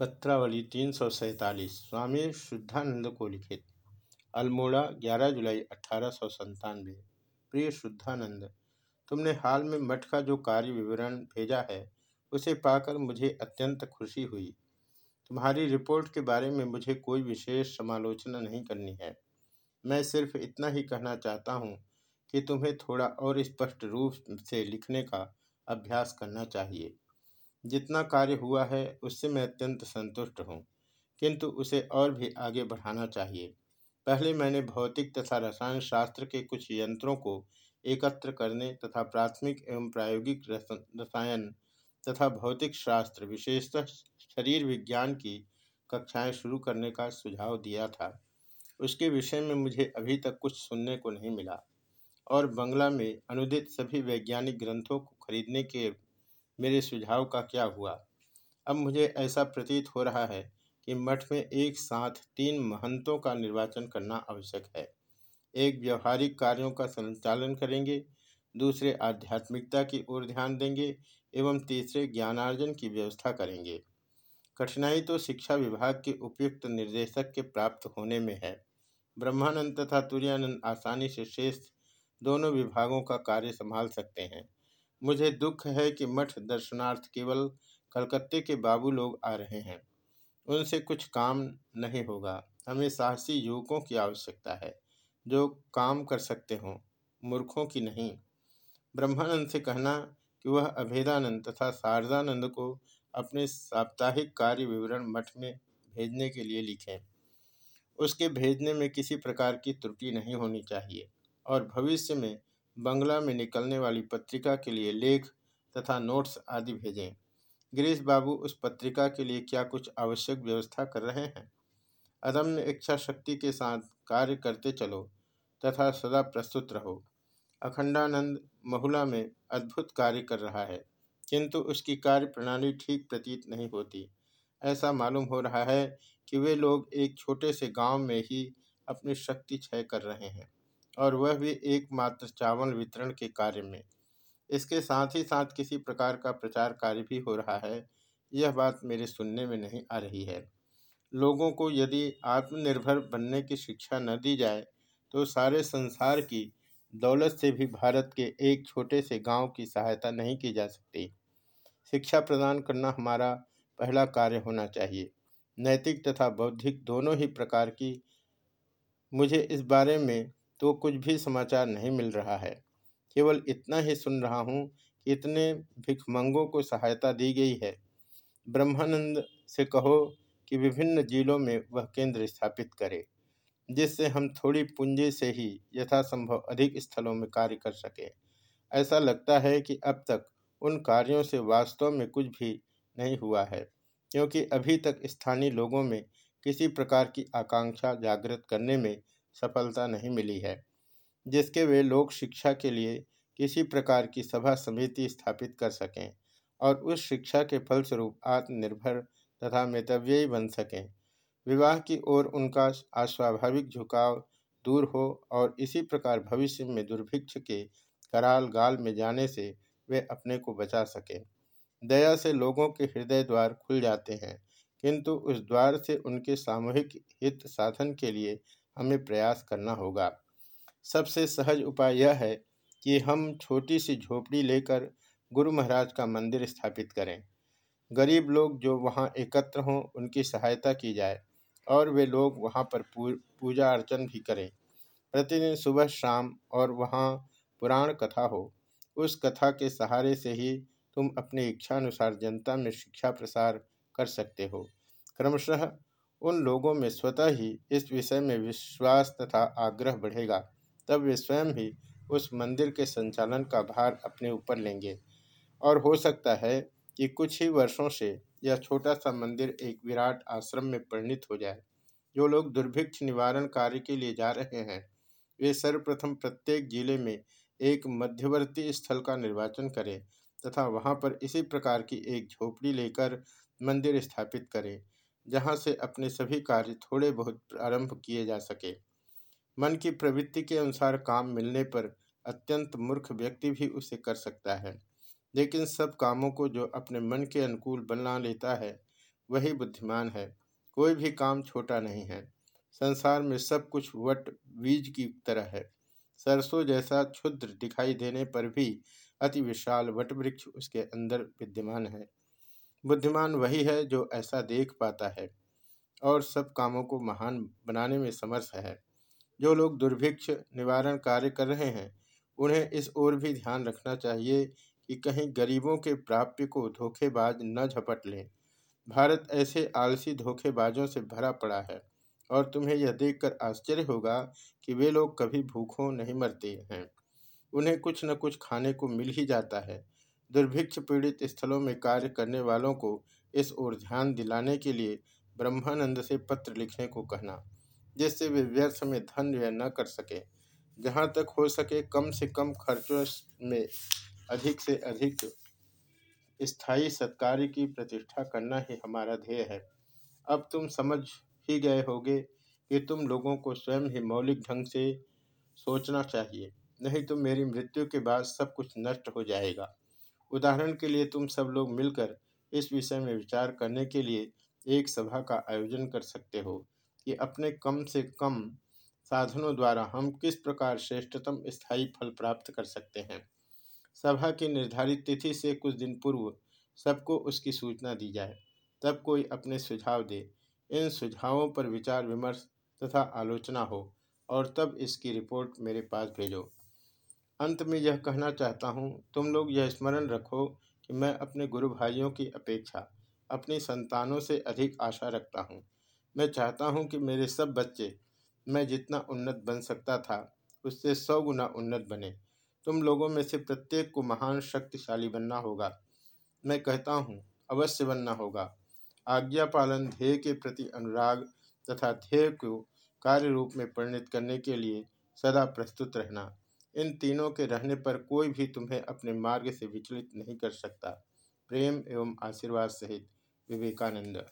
पत्रावली तीन सौ सैतालीस, स्वामी शुद्धानंद को लिखित। अल्मोड़ा 11 जुलाई अठारह सौ संतानवे प्रिय शुद्धानंद, तुमने हाल में मठ का जो कार्य विवरण भेजा है, उसे पाकर मुझे अत्यंत खुशी हुई। तुम्हारी रिपोर्ट के बारे में मुझे कोई विशेष समालोचना नहीं करनी है। मैं सिर्फ़ इतना ही कहना चाहता हूँ कि तुम्हें थोड़ा और स्पष्ट रूप से लिखने का अभ्यास करना चाहिए। जितना कार्य हुआ है, उससे मैं अत्यंत संतुष्ट हूँ। किंतु उसे और भी आगे बढ़ाना चाहिए। पहले मैंने भौतिक तथा रसायन शास्त्र के कुछ यंत्रों को एकत्र करने तथा प्राथमिक एवं प्रायोगिक रसायन तथा भौतिक शास्त्र, विशेषतः शरीर विज्ञान की कक्षाएँ शुरू करने का सुझाव दिया था। उसके विषय में मुझे अभी तक कुछ सुनने को नहीं मिला। और बंगला में अनुदित सभी वैज्ञानिक ग्रंथों को खरीदने के मेरे सुझाव का क्या हुआ? अब मुझे ऐसा प्रतीत हो रहा है कि मठ में एक साथ तीन महंतों का निर्वाचन करना आवश्यक है। एक, व्यवहारिक कार्यों का संचालन करेंगे। दूसरे, आध्यात्मिकता की ओर ध्यान देंगे एवं तीसरे, ज्ञानार्जन की व्यवस्था करेंगे। कठिनाई तो शिक्षा विभाग के उपयुक्त निर्देशक के प्राप्त होने में है। ब्रह्मानंद तथा तुरानंद आसानी से शेष दोनों विभागों का कार्य संभाल सकते हैं। मुझे दुख है कि मठ दर्शनार्थ केवल कलकत्ते के बाबू लोग आ रहे हैं। उनसे कुछ काम नहीं होगा। हमें साहसी युवकों की आवश्यकता है, जो काम कर सकते हों, मूर्खों की नहीं। ब्रह्मानंद से कहना कि वह अभेदानंद तथा शारदानंद को अपने साप्ताहिक कार्य विवरण मठ में भेजने के लिए लिखें। उसके भेजने में किसी प्रकार की त्रुटि नहीं होनी चाहिए और भविष्य में बंगला में निकलने वाली पत्रिका के लिए लेख तथा नोट्स आदि भेजें। गिरीश बाबू उस पत्रिका के लिए क्या कुछ आवश्यक व्यवस्था कर रहे हैं? अदम्य इच्छा शक्ति के साथ कार्य करते चलो तथा सदा प्रस्तुत रहो। अखंडानंद महुला में अद्भुत कार्य कर रहा है, किंतु उसकी कार्य प्रणाली ठीक प्रतीत नहीं होती। ऐसा मालूम हो रहा है कि वे लोग एक छोटे से गाँव में ही अपनी शक्ति क्षय कर रहे हैं। और वह भी एकमात्र चावल वितरण के कार्य में। इसके साथ ही साथ किसी प्रकार का प्रचार कार्य भी हो रहा है। यह बात मेरे सुनने में नहीं आ रही है। लोगों को यदि आत्मनिर्भर बनने की शिक्षा न दी जाए तो सारे संसार की दौलत से भी भारत के एक छोटे से गाँव की सहायता नहीं की जा सकती। शिक्षा प्रदान करना हमारा पहला कार्य होना चाहिए। नैतिक तथा बौद्धिक दोनों ही प्रकार की मुझे इस बारे में तो कुछ भी समाचार नहीं मिल रहा है। केवल इतना ही सुन रहा हूँ कि इतने भिखमंगों को सहायता दी गई है। ब्रह्मानंद से कहो कि विभिन्न जिलों में वह केंद्र स्थापित करे, जिससे हम थोड़ी पूंजी से ही यथासंभव अधिक स्थलों में कार्य कर सके। ऐसा लगता है कि अब तक उन कार्यों से वास्तव में कुछ भी नहीं हुआ है, क्योंकि अभी तक स्थानीय लोगों में किसी प्रकार की आकांक्षा जागृत करने में सफलता नहीं मिली है, जिसके वे लोक शिक्षा के लिए किसी प्रकार की सभा समिति स्थापित कर सकें और उस शिक्षा के फलस्वरूप आत्मनिर्भर तथा मितव्ययी बन सकें। विवाह की ओर उनका अस्वाभाविक झुकाव दूर हो और इसी प्रकार भविष्य में दुर्भिक्ष के कराल गाल में जाने से वे अपने को बचा सकें। दया से लोगों के हृदय द्वार खुल जाते हैं, किंतु उस द्वार से उनके सामूहिक हित साधन के लिए हमें प्रयास करना होगा। सबसे सहज उपाय यह है कि हम छोटी सी झोपड़ी लेकर गुरु महाराज का मंदिर स्थापित करें। गरीब लोग जो वहाँ एकत्र हों, उनकी सहायता की जाए और वे लोग वहाँ पर पूजा अर्चन भी करें। प्रतिदिन सुबह, शाम और वहाँ पुराण कथा हो, उस कथा के सहारे से ही तुम अपनी इच्छानुसार जनता में शिक्षा प्रसार कर सकते हो। क्रमशः उन लोगों में स्वतः ही इस विषय में विश्वास तथा आग्रह बढ़ेगा, तब वे स्वयं ही उस मंदिर के संचालन का भार अपने ऊपर लेंगे। और हो सकता है कि कुछ ही वर्षों से यह छोटा सा मंदिर एक विराट आश्रम में परिणित हो जाए। जो लोग दुर्भिक्ष निवारण कार्य के लिए जा रहे हैं, वे सर्वप्रथम प्रत्येक ज़िले में एक मध्यवर्ती स्थल का निर्वाचन करें तथा वहाँ पर इसी प्रकार की एक झोपड़ी लेकर मंदिर स्थापित करें। जहाँ से अपने सभी कार्य थोड़े बहुत प्रारंभ किए जा सके। मन की प्रवृत्ति के अनुसार काम मिलने पर अत्यंत मूर्ख व्यक्ति भी उसे कर सकता है, लेकिन सब कामों को जो अपने मन के अनुकूल बना लेता है, वही बुद्धिमान है। कोई भी काम छोटा नहीं है। संसार में सब कुछ वट बीज की तरह है। सरसों जैसा क्षुद्र दिखाई देने पर भी अति विशाल वटवृक्ष उसके अंदर विद्यमान है। बुद्धिमान वही है जो ऐसा देख पाता है और सब कामों को महान बनाने में समर्थ है। जो लोग दुर्भिक्ष निवारण कार्य कर रहे हैं, उन्हें इस ओर भी ध्यान रखना चाहिए कि कहीं गरीबों के प्राप्य को धोखेबाज न झपट लें। भारत ऐसे आलसी धोखेबाजों से भरा पड़ा है और तुम्हें यह देखकर आश्चर्य होगा कि वे लोग कभी भूखों नहीं मरते हैं। उन्हें कुछ न कुछ खाने को मिल ही जाता है दुर्भिक्ष पीड़ित स्थलों में कार्य करने वालों को इस ओर ध्यान दिलाने के लिए ब्रह्मानंद से पत्र लिखने को कहना, जिससे वे व्यर्थ में धन व्यय न कर सके। जहाँ तक हो सके कम से कम खर्चों में अधिक से अधिक स्थायी सत्कार्य की प्रतिष्ठा करना ही हमारा ध्येय है। अब तुम समझ ही गए होगे कि तुम लोगों को स्वयं ही मौलिक ढंग से सोचना चाहिए, नहीं तो मेरी मृत्यु के बाद सब कुछ नष्ट हो जाएगा। उदाहरण के लिए तुम सब लोग मिलकर इस विषय में विचार करने के लिए एक सभा का आयोजन कर सकते हो। कि अपने कम से कम साधनों द्वारा हम किस प्रकार श्रेष्ठतम स्थायी फल प्राप्त कर सकते हैं? सभा की निर्धारित तिथि से कुछ दिन पूर्व सबको उसकी सूचना दी जाए। तब कोई अपने सुझाव दे। इन सुझावों पर विचार विमर्श तथा आलोचना हो और तब इसकी रिपोर्ट मेरे पास भेजो। अंत में यह कहना चाहता हूँ, तुम लोग यह स्मरण रखो कि मैं अपने गुरु भाइयों की अपेक्षा अपनी संतानों से अधिक आशा रखता हूँ। मैं चाहता हूँ कि मेरे सब बच्चे मैं जितना उन्नत बन सकता था, उससे सौ गुना उन्नत बने। तुम लोगों में से प्रत्येक को महान शक्तिशाली बनना होगा। मैं कहता हूँ, अवश्य बनना होगा। आज्ञा पालन ध्येय के प्रति अनुराग तथा ध्येय को कार्य रूप में परिणित करने के लिए सदा प्रस्तुत रहना। इन तीनों के रहने पर कोई भी तुम्हें अपने मार्ग से विचलित नहीं कर सकता। प्रेम एवं आशीर्वाद सहित विवेकानंद।